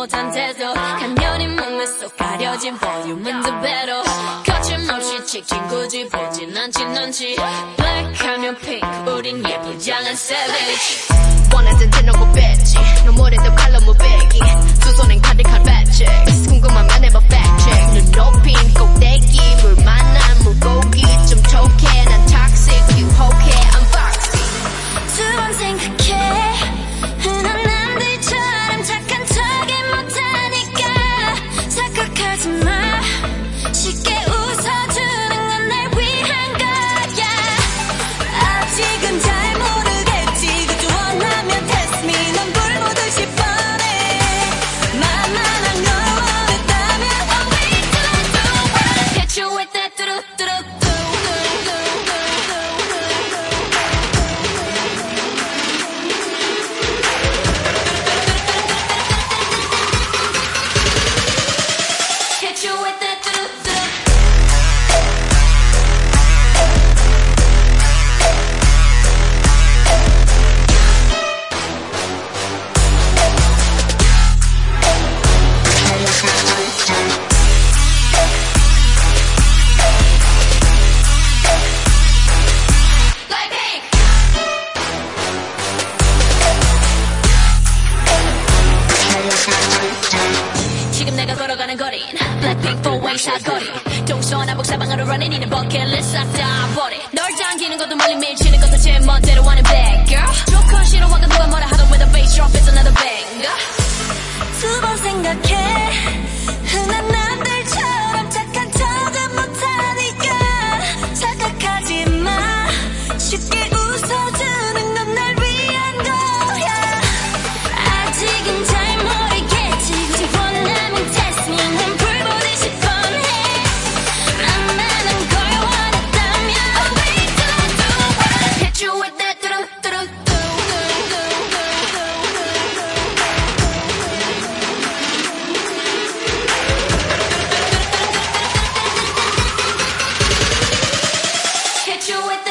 못한 태도 간녀히 목매 속 가려진 볼륨은 두 배로. 거침없이 찍힌 굳이 보진 않지 눈치 블랙하면 핑크 우린 예쁘장한 savage. 원하던 대놓고 뺐지. 너무래도 칼로 무배 걸어가는 거리 Blackpink four way 사거리 동서남 북사방으로 running 이는 버킷리스트 싹다 버리 널 당기는 것도 멀리 밀치는 것도 제 멋대로 하는 bad girl 조건 싫어하고 누가 뭐라 하던 with a bass drop it's another banger 두번 생각해 흔한 날 you with the